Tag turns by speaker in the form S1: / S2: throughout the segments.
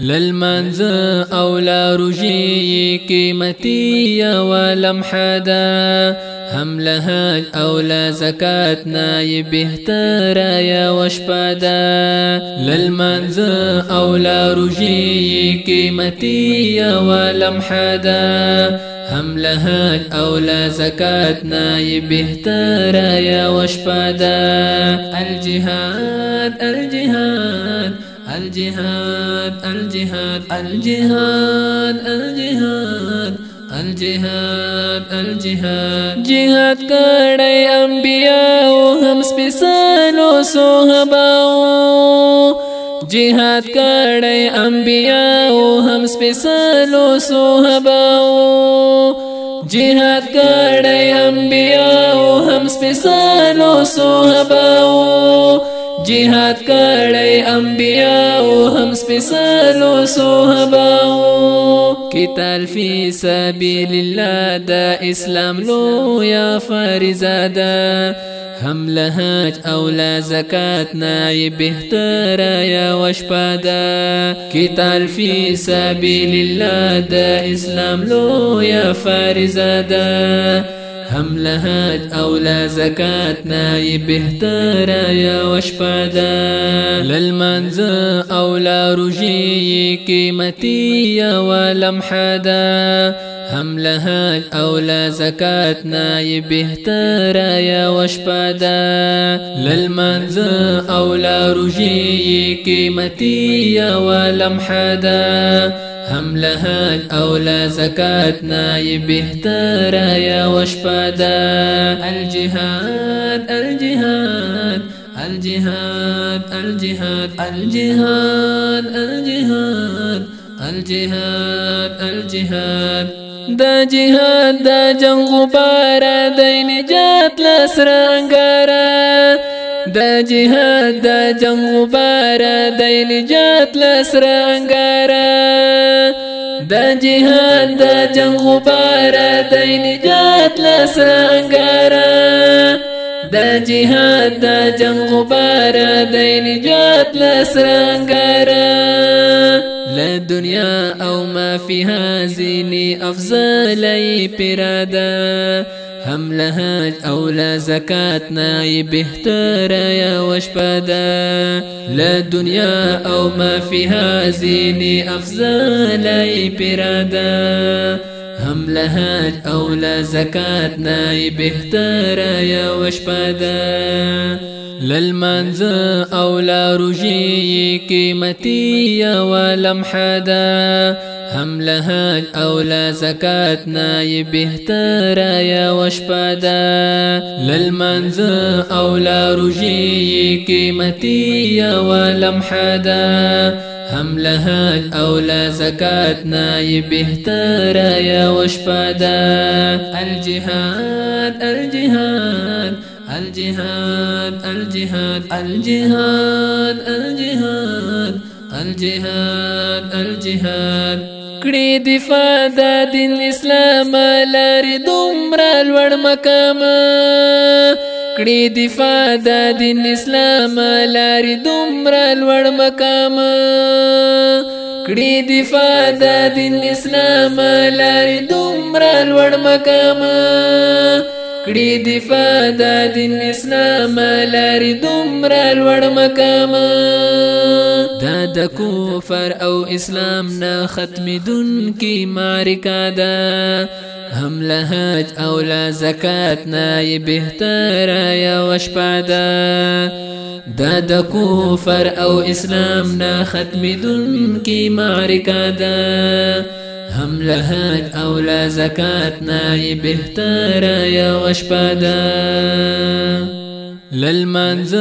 S1: للمنز أو لا رجي قیمتی یا لمحه ده هم لهاج أو لا زکات نای بهتر یا وشپدا للمنز أو لا رجي قیمتی یا لمحه ده هم لهاج أو لا زکات نای بهتر یا الجهاد الجهاد الجهاد الجهاد الجهاد الجهاد الجهاد الجهاد. جهاد کړی انبیاء او هم سپیڅلو صحابه جهاد کړی انبیاء او هم سپیڅلو صحابه جهاد کړی انبیاء او هم سپیڅلو صحابه جهاد کړی انبیاء هم سپیڅلو صحابه قتال فی سبیل الله د اسلام لو یا فرزاده هم لهاج أو لا زکات نای بهتر یا وشپاده قتال فی سبیل الله د اسلام لو یا فرزاده هم لهاج أو لا زکات نای بهتر یا وشپدا للمنز أو لا رجی قیمتی یا لمحدا هم لهاج أو لا زکات نای بهتر یا وشپدا للمنز أو لا رجی قیمتی یا لمحدا هم لهاج أو لا زکات نای بهتر یا وشپدا الجهاد الجهاد الجهاد الجهاد الجهاد الجهاد الجهاد الجهاد. دا جهاد دا جنگ غبارا دا نجات لسرانگارا دا جهاد دا جنگ غبارا دا نجات لسرانگارا دا جهاد دا جنگ غبارا دا نجات لسرانگارا دا جهاد دا جنگ غبارا دا نجات لسرانگارا لدنيا أو ما فيها زيني افضل اي برادا هم لهاج اولا زکات نای بهتره یا لا دنيا أو ما فيها زيني افضل ای هم له أو لا زکات نای بهتر یا وش پدا للمنز أو لا رجی قیمتی یا ولم حدا هم لها أو لا زکات نای بهتر یا وش پدا للمنز أو لا رجی قیمتی یا ولم حدا هم لهاج أو لا زکات نای بهتر یا وشپدا الجهاد الجهاد الجهاد الجهاد الجهاد الجهاد الجهاد الجهاد. کړي دفاع د دین اسلام لري دومره لوړ کړي دفاع د دین اسلام لري دومره لوړ مقام. کړي دفاع د دین اسلام لري دومره لوړ مقام. کړي دفاع د دین اسلام لري دومره لوړ مقام. دا د کفر او اسلام نه ختم دن کی معرکه ده هم لهاج أو لا زکات نه بهتر یا وشپاده. دا د کفر أو اسلام ختم دن کی معرکه ده. هم لهاج أو لا زکات نای بهتر یا وشپدا للمنز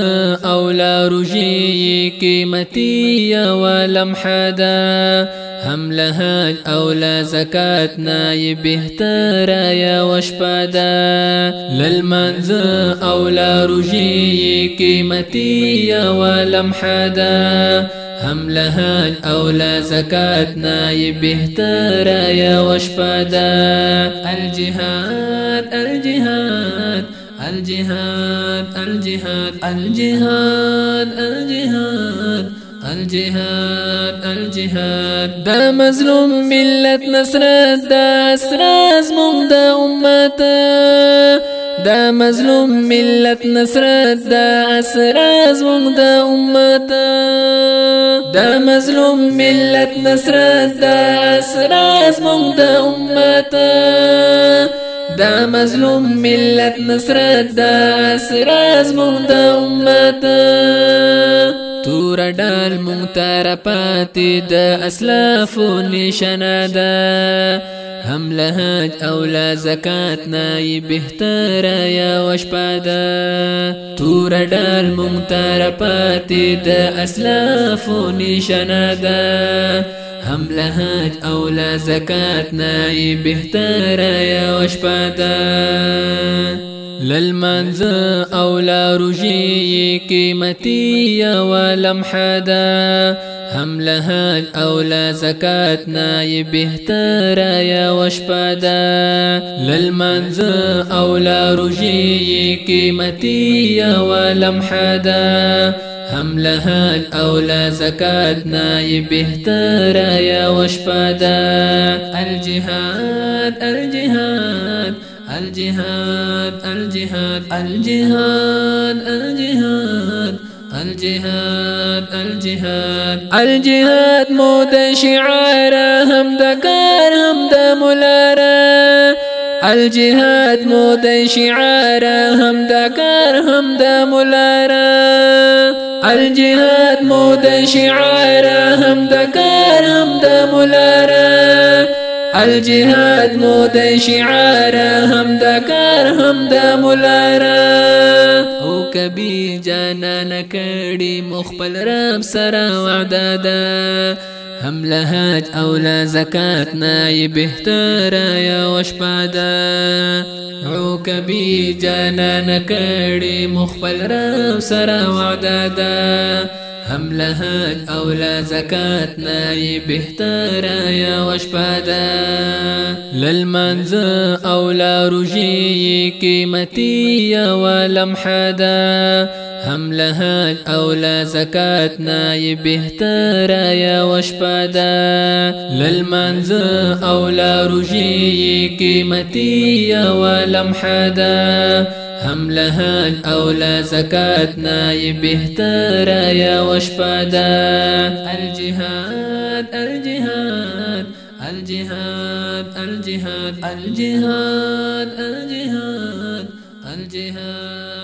S1: أو لا رجی قیمتی یا لمحدا هم لهاج أو لا زکات نای بهتر یا للمنز أو لا رجی قیمتی یا هم لهاج أو لا زکات نای بهتر یا الجهاد الجهاد الجهاد الجهاد الجهاد الجهاد. الجهاد الجهاد. دا مظلوم ملت نصرت دا اسراز مونږ د امت. دا مظلوم ملت نصرت دا اسراز مونږ د امت. دا مظلوم ملت نصرت دا اسراز مونږ د امت. دا مظلوم ملت نصرت دا اسراز مونږ د امت. تور ډال مونږ تر پاتې د اسلافو نشانه ده. هم لهج او لا زکات نای بهتر یا وشپاده تور ډال مونږ تر پاتې د اسلافو نشانه ده. هم لهج او لا زکات نای بهتر یا وشپاده للمنز أو لا رجي قيمتي ولمحة دا هم لها أو لا زكاة ناي بهتر يا وشبدا للمنز أو لا رجي قيمتي ولمحة دا هم لها أو لا زكاة ناي بهتر يا وشبدا الجهاد الجهاد الجهاد الجهاد الجهاد الجهاد الجهاد الجهاد الجهاد. مو د شعاره هم د هم الجهاد مو د شعاره هم د هم الجهاد مو د شعاره هم د هم الجهاد مو د شعار هم د کار هم د ملارا او کبي جانا نکړي مخبل رب سره وعده ده. هم لهاج او لا زکات نای بهتر یا وشپادا او کبي جانا نکړي مخبل رب سره وعده ده هم لهاج أو لا زکات نای بهتر یا وشپادا للمنز أو لا رجی قیمتی یا ولمحدا هم لهاج أو لا زکات نای بهتر یا وشپادا للمنز أو لا رجی قیمتی یا ولمحدا هم لها أو لا زکات نای بهتر یا وشپدا الجهاد الجهاد الجهاد الجهاد الجهاد الجهاد الجهاد.